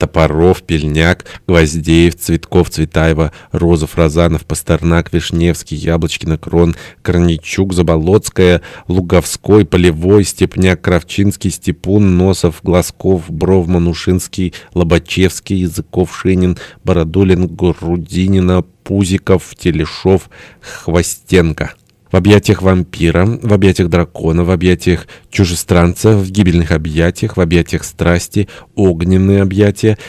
Топоров, Пельняк, Гвоздеев, Цветков, Цветаева, Розов, Розанов, Пастернак, Вишневский, Яблочкина, Крон, Корничук, Заболоцкая, Луговской, Полевой, Степняк, Кравчинский, Степун, Носов, Глазков, Бровман, Ушинский, Лобачевский, Языков, Шинин, Бородулин, Грудинина, Пузиков, Телешов, Хвостенко в объятиях вампира, в объятиях дракона, в объятиях чужестранца, в гибельных объятиях, в объятиях страсти, огненные объятия,